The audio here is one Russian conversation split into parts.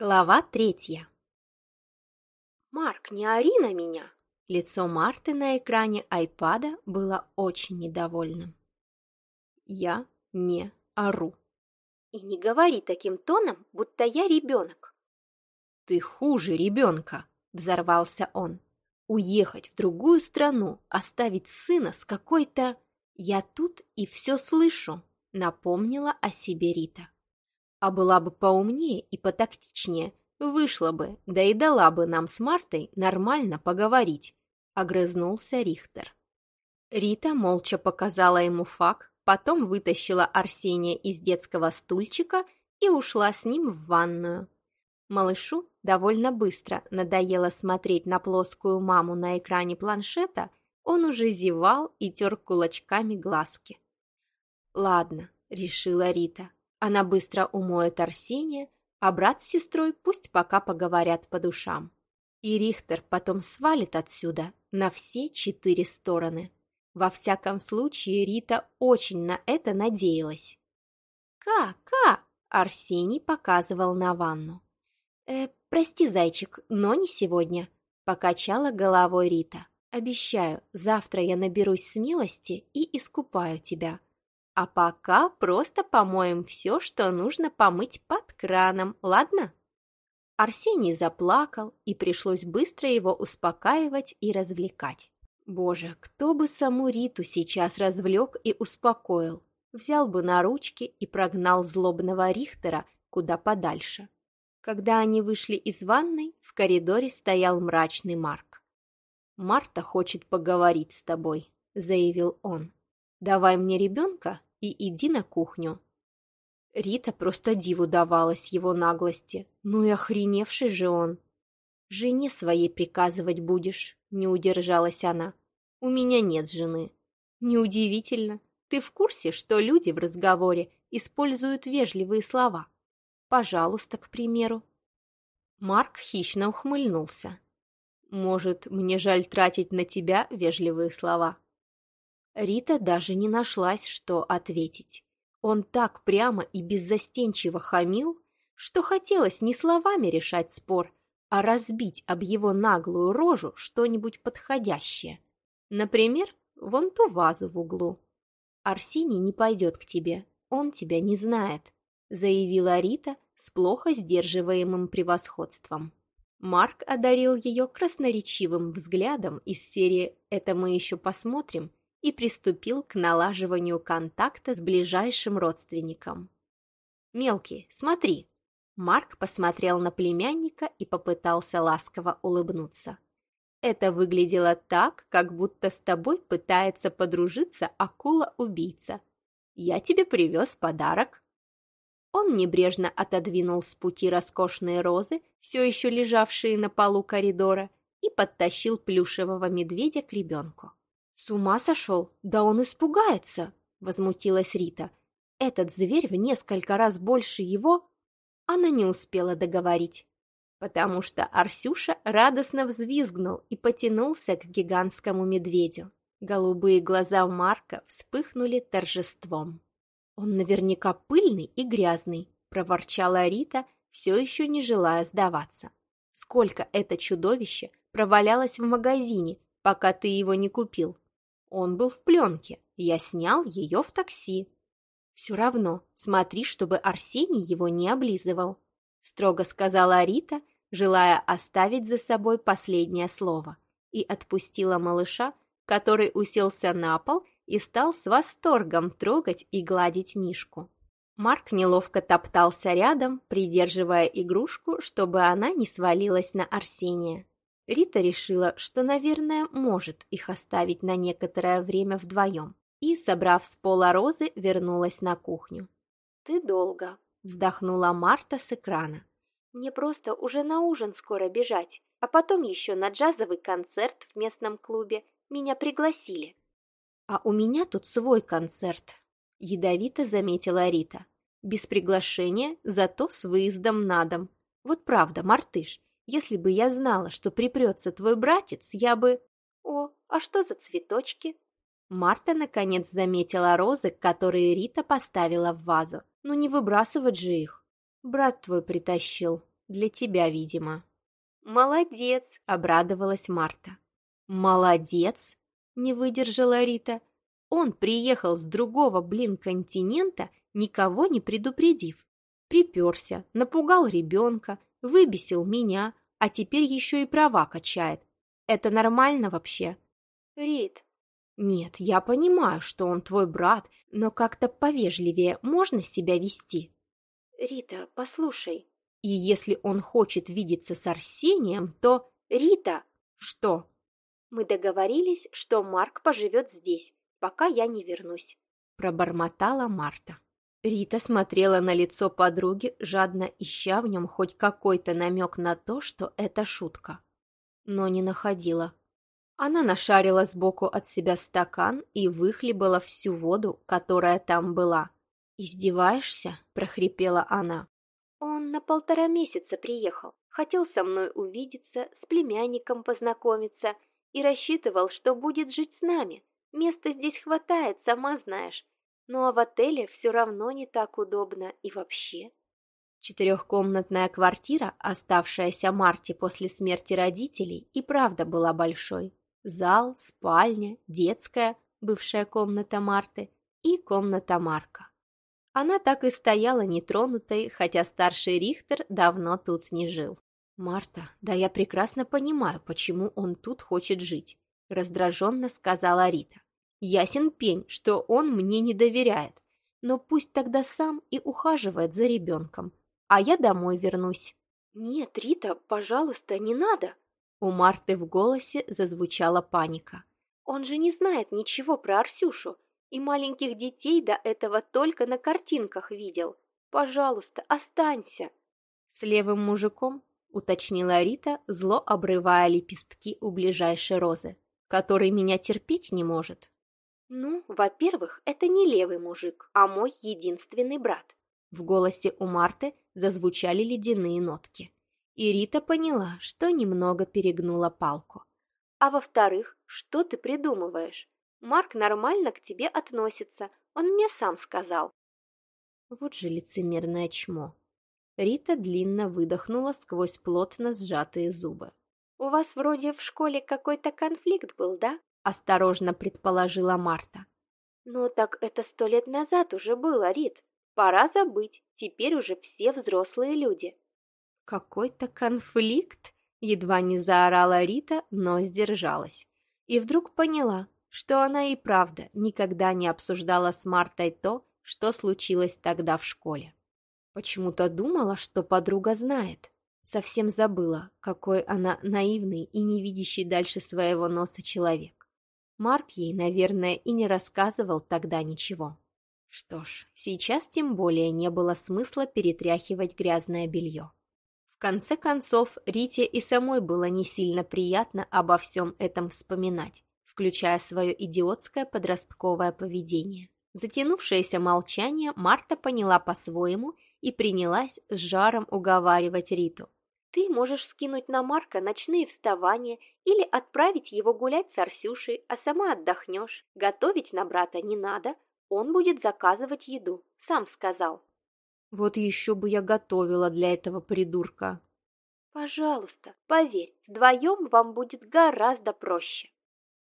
Глава третья. «Марк, не ори на меня!» Лицо Марты на экране айпада было очень недовольным. «Я не ору». «И не говори таким тоном, будто я ребенок». «Ты хуже ребенка!» — взорвался он. «Уехать в другую страну, оставить сына с какой-то...» «Я тут и все слышу», — напомнила о себе Рита. А была бы поумнее и потактичнее, вышла бы, да и дала бы нам с Мартой нормально поговорить, — огрызнулся Рихтер. Рита молча показала ему факт, потом вытащила Арсения из детского стульчика и ушла с ним в ванную. Малышу довольно быстро надоело смотреть на плоскую маму на экране планшета, он уже зевал и тер кулачками глазки. «Ладно», — решила Рита, она быстро умоет Арсения, а брат с сестрой пусть пока поговорят по душам. И Рихтер потом свалит отсюда на все четыре стороны. Во всяком случае, Рита очень на это надеялась. «Ка-ка!» — Арсений показывал на ванну. «Э, прости, зайчик, но не сегодня», — покачала головой Рита. «Обещаю, завтра я наберусь смелости и искупаю тебя. А пока просто помоем все, что нужно помыть под краном, ладно? Арсений заплакал, и пришлось быстро его успокаивать и развлекать. Боже, кто бы саму Риту сейчас развлек и успокоил? Взял бы на ручки и прогнал злобного Рихтера куда подальше. Когда они вышли из ванной, в коридоре стоял мрачный Марк. «Марта хочет поговорить с тобой», — заявил он. «Давай мне ребенка и иди на кухню». Рита просто диву давалась его наглости. Ну и охреневший же он. «Жене своей приказывать будешь», — не удержалась она. «У меня нет жены». «Неудивительно. Ты в курсе, что люди в разговоре используют вежливые слова? Пожалуйста, к примеру». Марк хищно ухмыльнулся. «Может, мне жаль тратить на тебя вежливые слова?» Рита даже не нашлась, что ответить. Он так прямо и беззастенчиво хамил, что хотелось не словами решать спор, а разбить об его наглую рожу что-нибудь подходящее. Например, вон ту вазу в углу. «Арсений не пойдет к тебе, он тебя не знает», заявила Рита с плохо сдерживаемым превосходством. Марк одарил ее красноречивым взглядом из серии «Это мы еще посмотрим» и приступил к налаживанию контакта с ближайшим родственником. «Мелкий, смотри!» Марк посмотрел на племянника и попытался ласково улыбнуться. Это выглядело так, как будто с тобой пытается подружиться акула-убийца. Я тебе привез подарок. Он небрежно отодвинул с пути роскошные розы, все еще лежавшие на полу коридора, и подтащил плюшевого медведя к ребенку. «С ума сошел? Да он испугается!» — возмутилась Рита. «Этот зверь в несколько раз больше его...» Она не успела договорить, потому что Арсюша радостно взвизгнул и потянулся к гигантскому медведю. Голубые глаза Марка вспыхнули торжеством. «Он наверняка пыльный и грязный», — проворчала Рита, все еще не желая сдаваться. «Сколько это чудовище провалялось в магазине, пока ты его не купил?» Он был в пленке, я снял ее в такси. Все равно смотри, чтобы Арсений его не облизывал, строго сказала Рита, желая оставить за собой последнее слово, и отпустила малыша, который уселся на пол и стал с восторгом трогать и гладить Мишку. Марк неловко топтался рядом, придерживая игрушку, чтобы она не свалилась на Арсения. Рита решила, что, наверное, может их оставить на некоторое время вдвоем, и, собрав с пола розы, вернулась на кухню. «Ты долго», — вздохнула Марта с экрана. «Мне просто уже на ужин скоро бежать, а потом еще на джазовый концерт в местном клубе. Меня пригласили». «А у меня тут свой концерт», — ядовито заметила Рита. «Без приглашения, зато с выездом на дом. Вот правда, мартыш, если бы я знала, что припрется твой братец, я бы... О, а что за цветочки? Марта наконец заметила розы, которые Рита поставила в вазу. Ну не выбрасывать же их. Брат твой притащил. Для тебя, видимо». «Молодец!» — обрадовалась Марта. «Молодец!» — не выдержала Рита. «Он приехал с другого, блин, континента, никого не предупредив. Приперся, напугал ребенка, выбесил меня, а теперь еще и права качает. Это нормально вообще?» «Рит!» «Нет, я понимаю, что он твой брат, но как-то повежливее можно себя вести?» «Рита, послушай». «И если он хочет видеться с Арсением, то...» «Рита!» «Что?» «Мы договорились, что Марк поживет здесь, пока я не вернусь», — пробормотала Марта. Рита смотрела на лицо подруги, жадно ища в нем хоть какой-то намек на то, что это шутка. Но не находила. Она нашарила сбоку от себя стакан и выхлебала всю воду, которая там была. «Издеваешься?» – прохрипела она. «Он на полтора месяца приехал. Хотел со мной увидеться, с племянником познакомиться и рассчитывал, что будет жить с нами. Места здесь хватает, сама знаешь. Ну а в отеле все равно не так удобно и вообще». Четырехкомнатная квартира, оставшаяся Марте после смерти родителей, и правда была большой. Зал, спальня, детская, бывшая комната Марты и комната Марка. Она так и стояла нетронутой, хотя старший Рихтер давно тут не жил. «Марта, да я прекрасно понимаю, почему он тут хочет жить», раздраженно сказала Рита. «Ясен пень, что он мне не доверяет, но пусть тогда сам и ухаживает за ребенком, а я домой вернусь». «Нет, Рита, пожалуйста, не надо», у Марты в голосе зазвучала паника. «Он же не знает ничего про Арсюшу, и маленьких детей до этого только на картинках видел. Пожалуйста, останься!» «С левым мужиком?» — уточнила Рита, зло обрывая лепестки у ближайшей розы, который меня терпеть не может. «Ну, во-первых, это не левый мужик, а мой единственный брат». В голосе у Марты зазвучали ледяные нотки и Рита поняла, что немного перегнула палку. «А во-вторых, что ты придумываешь? Марк нормально к тебе относится, он мне сам сказал». Вот же лицемерное чмо. Рита длинно выдохнула сквозь плотно сжатые зубы. «У вас вроде в школе какой-то конфликт был, да?» – осторожно предположила Марта. «Ну так это сто лет назад уже было, Рит. Пора забыть, теперь уже все взрослые люди». «Какой-то конфликт?» — едва не заорала Рита, но сдержалась. И вдруг поняла, что она и правда никогда не обсуждала с Мартой то, что случилось тогда в школе. Почему-то думала, что подруга знает. Совсем забыла, какой она наивный и не видящий дальше своего носа человек. Марк ей, наверное, и не рассказывал тогда ничего. Что ж, сейчас тем более не было смысла перетряхивать грязное белье конце концов, Рите и самой было не сильно приятно обо всем этом вспоминать, включая свое идиотское подростковое поведение. Затянувшееся молчание Марта поняла по-своему и принялась с жаром уговаривать Риту. «Ты можешь скинуть на Марка ночные вставания или отправить его гулять с Арсюшей, а сама отдохнешь. Готовить на брата не надо, он будет заказывать еду, сам сказал». Вот еще бы я готовила для этого придурка. Пожалуйста, поверь, вдвоем вам будет гораздо проще.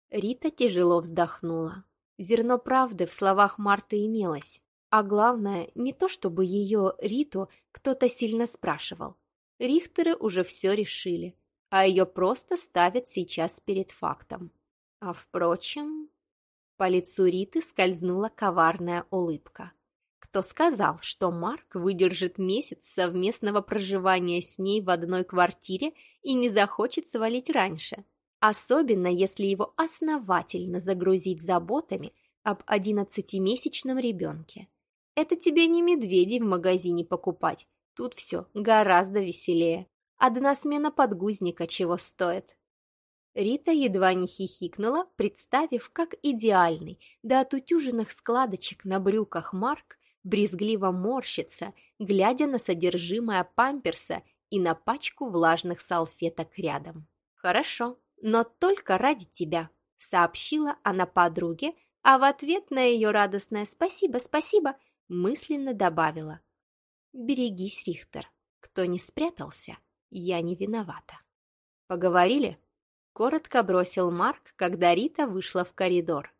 Рита тяжело вздохнула. Зерно правды в словах Марты имелось. А главное, не то чтобы ее, Риту, кто-то сильно спрашивал. Рихтеры уже все решили, а ее просто ставят сейчас перед фактом. А впрочем... По лицу Риты скользнула коварная улыбка кто сказал, что Марк выдержит месяц совместного проживания с ней в одной квартире и не захочет свалить раньше, особенно если его основательно загрузить заботами об одиннадцатимесячном ребенке. Это тебе не медведи в магазине покупать, тут все гораздо веселее. Одна смена подгузника чего стоит. Рита едва не хихикнула, представив, как идеальный, до отутюженных складочек на брюках Марк брезгливо морщится, глядя на содержимое памперса и на пачку влажных салфеток рядом. «Хорошо, но только ради тебя», — сообщила она подруге, а в ответ на ее радостное «спасибо, спасибо» мысленно добавила. «Берегись, Рихтер, кто не спрятался, я не виновата. Поговорили? Коротко бросил Марк, когда Рита вышла в коридор.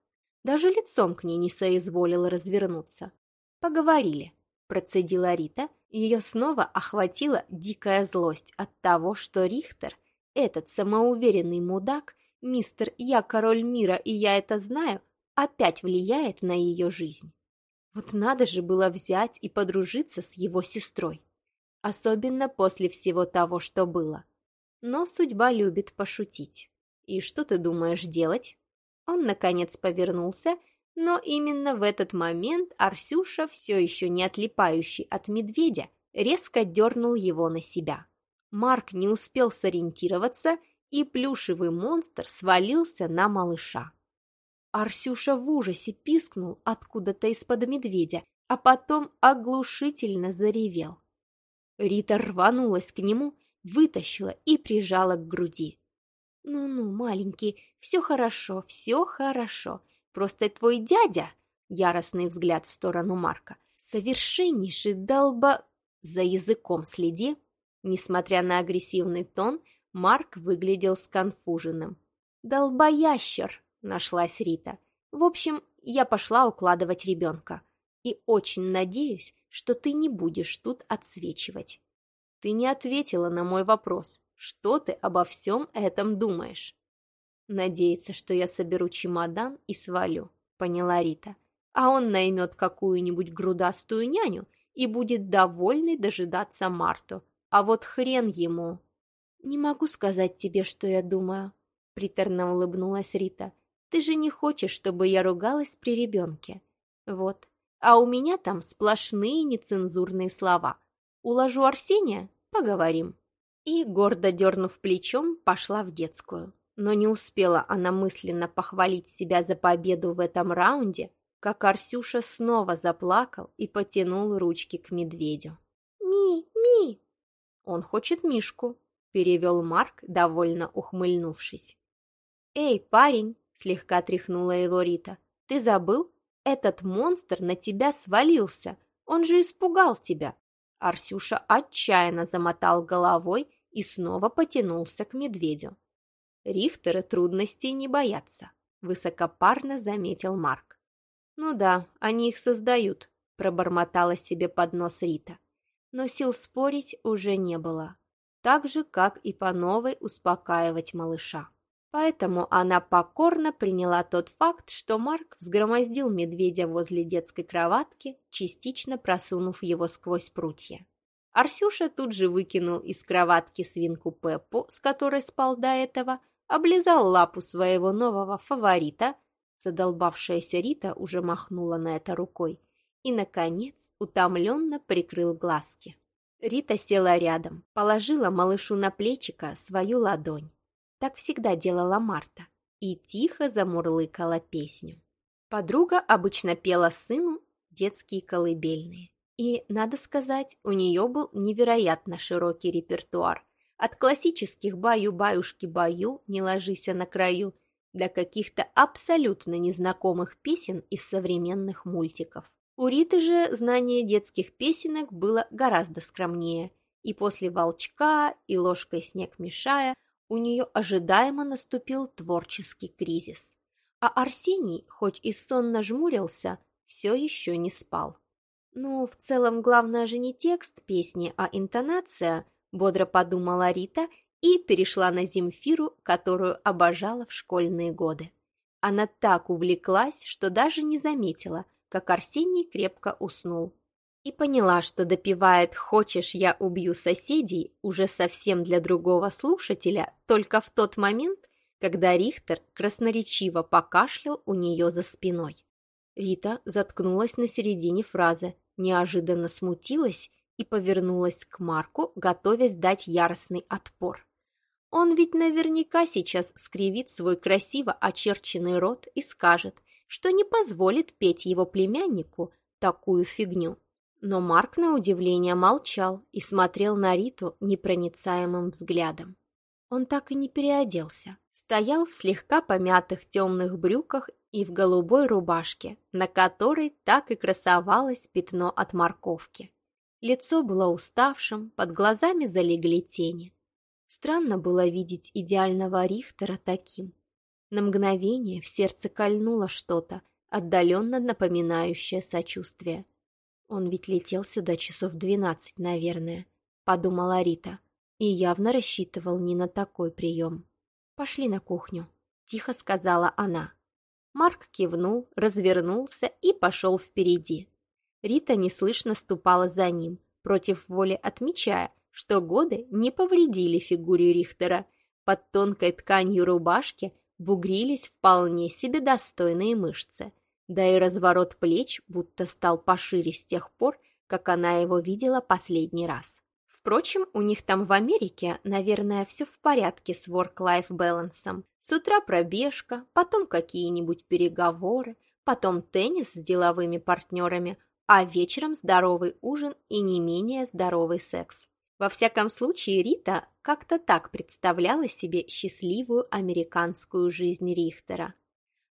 Даже лицом к ней не соизволила развернуться. Поговорили, процедила Рита, ее снова охватила дикая злость от того, что Рихтер, этот самоуверенный мудак, мистер «Я король мира, и я это знаю», опять влияет на ее жизнь. Вот надо же было взять и подружиться с его сестрой. Особенно после всего того, что было. Но судьба любит пошутить. И что ты думаешь делать? Он, наконец, повернулся, но именно в этот момент Арсюша, все еще не отлипающий от медведя, резко дернул его на себя. Марк не успел сориентироваться, и плюшевый монстр свалился на малыша. Арсюша в ужасе пискнул откуда-то из-под медведя, а потом оглушительно заревел. Рита рванулась к нему, вытащила и прижала к груди. «Ну-ну, маленький, все хорошо, все хорошо. Просто твой дядя...» Яростный взгляд в сторону Марка. «Совершеннейший долба...» «За языком следи!» Несмотря на агрессивный тон, Марк выглядел сконфуженным. «Долбоящер!» — нашлась Рита. «В общем, я пошла укладывать ребенка. И очень надеюсь, что ты не будешь тут отсвечивать. Ты не ответила на мой вопрос. Что ты обо всем этом думаешь? Надеется, что я соберу чемодан и свалю, поняла Рита. А он наймет какую-нибудь грудастую няню и будет довольный дожидаться Марту. А вот хрен ему. Не могу сказать тебе, что я думаю, приторно улыбнулась Рита. Ты же не хочешь, чтобы я ругалась при ребенке. Вот. А у меня там сплошные нецензурные слова. Уложу Арсения – поговорим и, гордо дернув плечом, пошла в детскую. Но не успела она мысленно похвалить себя за победу в этом раунде, как Арсюша снова заплакал и потянул ручки к медведю. «Ми, Ми!» «Он хочет Мишку», — перевел Марк, довольно ухмыльнувшись. «Эй, парень!» — слегка тряхнула его Рита. «Ты забыл? Этот монстр на тебя свалился. Он же испугал тебя». Арсюша отчаянно замотал головой и снова потянулся к медведю. Рихтеры трудностей не боятся, высокопарно заметил Марк. Ну да, они их создают, пробормотала себе под нос Рита. Но сил спорить уже не было, так же, как и по новой успокаивать малыша. Поэтому она покорно приняла тот факт, что Марк взгромоздил медведя возле детской кроватки, частично просунув его сквозь прутья. Арсюша тут же выкинул из кроватки свинку Пеппу, с которой спал до этого, облизал лапу своего нового фаворита, задолбавшаяся Рита уже махнула на это рукой, и, наконец, утомленно прикрыл глазки. Рита села рядом, положила малышу на плечико свою ладонь. Так всегда делала Марта и тихо замурлыкала песню. Подруга обычно пела сыну детские колыбельные. И, надо сказать, у нее был невероятно широкий репертуар. От классических «баю-баюшки-баю, не ложися на краю» до каких-то абсолютно незнакомых песен из современных мультиков. У Риты же знание детских песенок было гораздо скромнее, и после «Волчка» и «Ложкой снег мешая» у нее ожидаемо наступил творческий кризис. А Арсений, хоть и сонно жмурился, все еще не спал. «Ну, в целом, главное же не текст песни, а интонация», — бодро подумала Рита и перешла на Земфиру, которую обожала в школьные годы. Она так увлеклась, что даже не заметила, как Арсений крепко уснул. И поняла, что допивает «Хочешь, я убью соседей» уже совсем для другого слушателя только в тот момент, когда Рихтер красноречиво покашлял у нее за спиной. Рита заткнулась на середине фразы, неожиданно смутилась и повернулась к Марку, готовясь дать яростный отпор. Он ведь наверняка сейчас скривит свой красиво очерченный рот и скажет, что не позволит петь его племяннику такую фигню. Но Марк, на удивление, молчал и смотрел на Риту непроницаемым взглядом. Он так и не переоделся. Стоял в слегка помятых темных брюках и в голубой рубашке, на которой так и красовалось пятно от морковки. Лицо было уставшим, под глазами залегли тени. Странно было видеть идеального Рихтера таким. На мгновение в сердце кольнуло что-то, отдаленно напоминающее сочувствие. Он ведь летел сюда часов двенадцать, наверное, подумала Рита, и явно рассчитывал не на такой прием. Пошли на кухню, тихо сказала она. Марк кивнул, развернулся и пошел впереди. Рита неслышно ступала за ним, против воли отмечая, что годы не повредили фигуре Рихтера. Под тонкой тканью рубашки бугрились вполне себе достойные мышцы – да и разворот плеч будто стал пошире с тех пор, как она его видела последний раз. Впрочем, у них там в Америке, наверное, все в порядке с work-life балансом. С утра пробежка, потом какие-нибудь переговоры, потом теннис с деловыми партнерами, а вечером здоровый ужин и не менее здоровый секс. Во всяком случае, Рита как-то так представляла себе счастливую американскую жизнь Рихтера.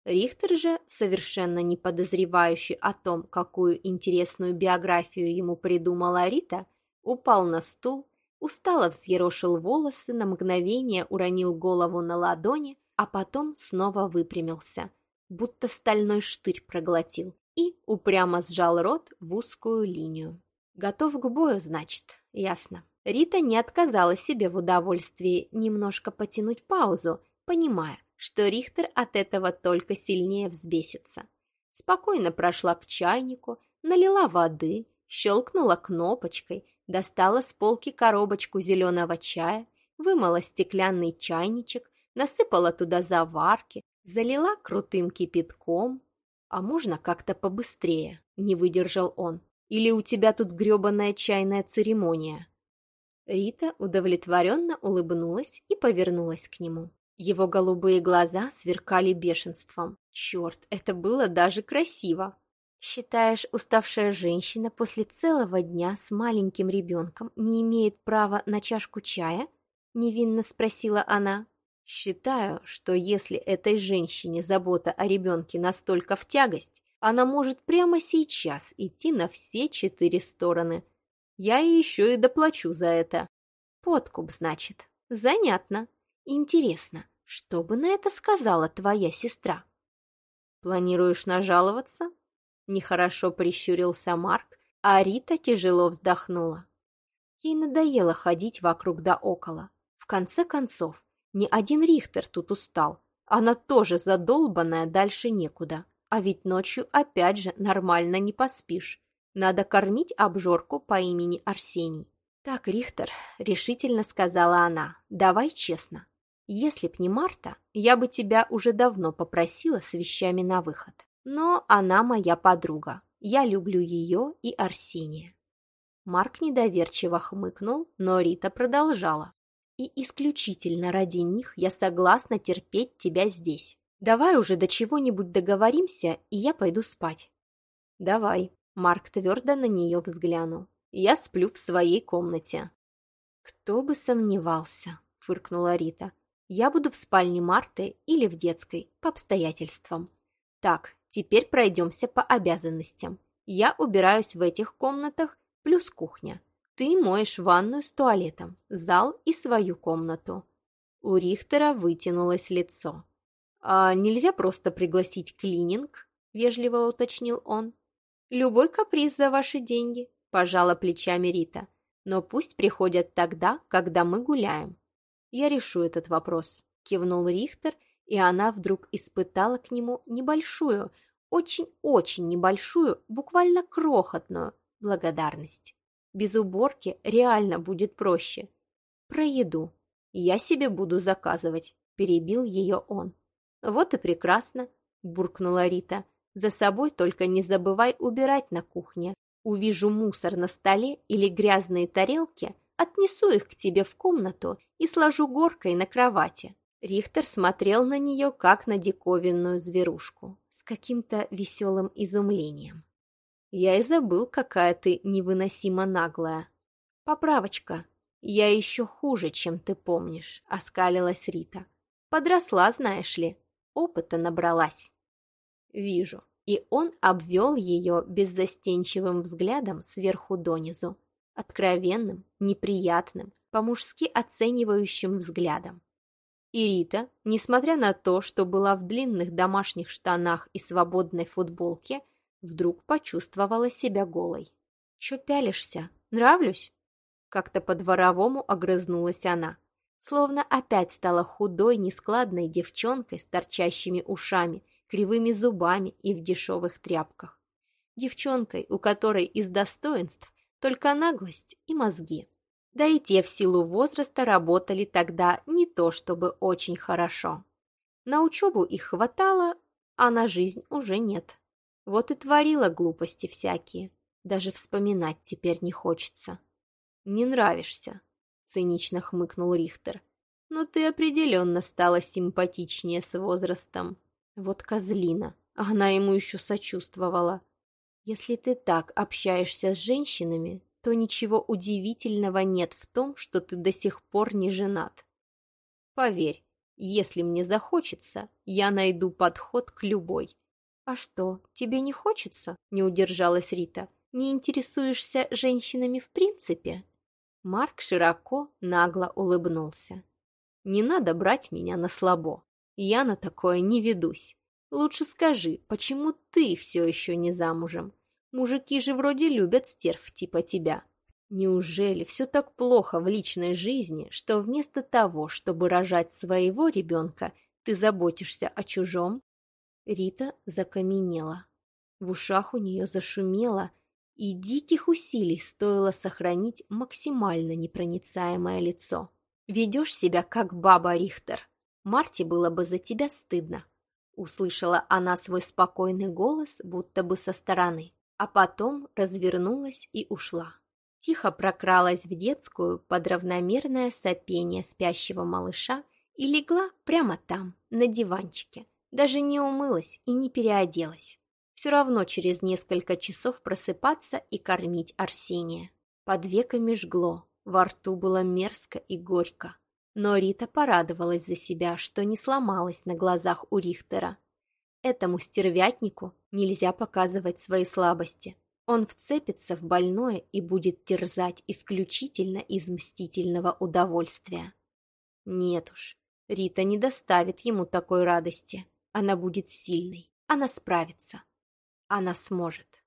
Рихтер же, совершенно не подозревающий о том, какую интересную биографию ему придумала Рита, упал на стул, устало взъерошил волосы, на мгновение уронил голову на ладони, а потом снова выпрямился, будто стальной штырь проглотил, и упрямо сжал рот в узкую линию. Готов к бою, значит, ясно. Рита не отказала себе в удовольствии немножко потянуть паузу, понимая, что Рихтер от этого только сильнее взбесится. Спокойно прошла к чайнику, налила воды, щелкнула кнопочкой, достала с полки коробочку зеленого чая, вымыла стеклянный чайничек, насыпала туда заварки, залила крутым кипятком. А можно как-то побыстрее, не выдержал он. Или у тебя тут гребаная чайная церемония? Рита удовлетворенно улыбнулась и повернулась к нему. Его голубые глаза сверкали бешенством. Черт, это было даже красиво. «Считаешь, уставшая женщина после целого дня с маленьким ребенком не имеет права на чашку чая?» — невинно спросила она. «Считаю, что если этой женщине забота о ребенке настолько в тягость, она может прямо сейчас идти на все четыре стороны. Я ей еще и доплачу за это. Подкуп, значит. Занятно. Интересно, что бы на это сказала твоя сестра? Планируешь нажаловаться? Нехорошо прищурился Марк, а Рита тяжело вздохнула. Ей надоело ходить вокруг да около. В конце концов, ни один Рихтер тут устал. Она тоже задолбанная, дальше некуда. А ведь ночью опять же нормально не поспишь. Надо кормить обжорку по имени Арсений. «Так, Рихтер», — решительно сказала она, — «давай честно. Если б не Марта, я бы тебя уже давно попросила с вещами на выход. Но она моя подруга. Я люблю ее и Арсения. Марк недоверчиво хмыкнул, но Рита продолжала. И исключительно ради них я согласна терпеть тебя здесь. Давай уже до чего-нибудь договоримся, и я пойду спать. Давай. Марк твердо на нее взглянул. Я сплю в своей комнате. Кто бы сомневался, фыркнула Рита. Я буду в спальне Марты или в детской, по обстоятельствам. Так, теперь пройдемся по обязанностям. Я убираюсь в этих комнатах, плюс кухня. Ты моешь ванную с туалетом, зал и свою комнату. У Рихтера вытянулось лицо. «А нельзя просто пригласить клининг?» – вежливо уточнил он. «Любой каприз за ваши деньги», – пожала плечами Рита. «Но пусть приходят тогда, когда мы гуляем. «Я решу этот вопрос», — кивнул Рихтер, и она вдруг испытала к нему небольшую, очень-очень небольшую, буквально крохотную благодарность. Без уборки реально будет проще. Про еду. Я себе буду заказывать, перебил ее он. Вот и прекрасно, буркнула Рита. За собой только не забывай убирать на кухне. Увижу мусор на столе или грязные тарелки, Отнесу их к тебе в комнату и сложу горкой на кровати». Рихтер смотрел на нее, как на диковинную зверушку, с каким-то веселым изумлением. «Я и забыл, какая ты невыносимо наглая». «Поправочка. Я еще хуже, чем ты помнишь», — оскалилась Рита. «Подросла, знаешь ли. Опыта набралась». «Вижу». И он обвел ее беззастенчивым взглядом сверху донизу. Откровенным, неприятным, по-мужски оценивающим взглядом. И Рита, несмотря на то, что была в длинных домашних штанах и свободной футболке, вдруг почувствовала себя голой. «Чё пялишься? Нравлюсь?» Как-то по-дворовому огрызнулась она, словно опять стала худой, нескладной девчонкой с торчащими ушами, кривыми зубами и в дешевых тряпках. Девчонкой, у которой из достоинств только наглость и мозги. Да и те в силу возраста работали тогда не то чтобы очень хорошо. На учебу их хватало, а на жизнь уже нет. Вот и творила глупости всякие. Даже вспоминать теперь не хочется. «Не нравишься», — цинично хмыкнул Рихтер. «Но ты определенно стала симпатичнее с возрастом. Вот козлина, она ему еще сочувствовала. Если ты так общаешься с женщинами, то ничего удивительного нет в том, что ты до сих пор не женат. Поверь, если мне захочется, я найду подход к любой. А что, тебе не хочется? Не удержалась Рита. Не интересуешься женщинами в принципе? Марк широко, нагло улыбнулся. Не надо брать меня на слабо. Я на такое не ведусь. Лучше скажи, почему ты все еще не замужем? Мужики же вроде любят стерв типа тебя. Неужели все так плохо в личной жизни, что вместо того, чтобы рожать своего ребенка, ты заботишься о чужом? Рита закаменела. В ушах у нее зашумело, и диких усилий стоило сохранить максимально непроницаемое лицо. «Ведешь себя, как баба Рихтер. Марте было бы за тебя стыдно», — услышала она свой спокойный голос, будто бы со стороны а потом развернулась и ушла. Тихо прокралась в детскую под равномерное сопение спящего малыша и легла прямо там, на диванчике. Даже не умылась и не переоделась. Все равно через несколько часов просыпаться и кормить Арсения. Под веками жгло, во рту было мерзко и горько. Но Рита порадовалась за себя, что не сломалась на глазах у Рихтера. Этому стервятнику нельзя показывать свои слабости. Он вцепится в больное и будет терзать исключительно из мстительного удовольствия. Нет уж, Рита не доставит ему такой радости. Она будет сильной, она справится, она сможет.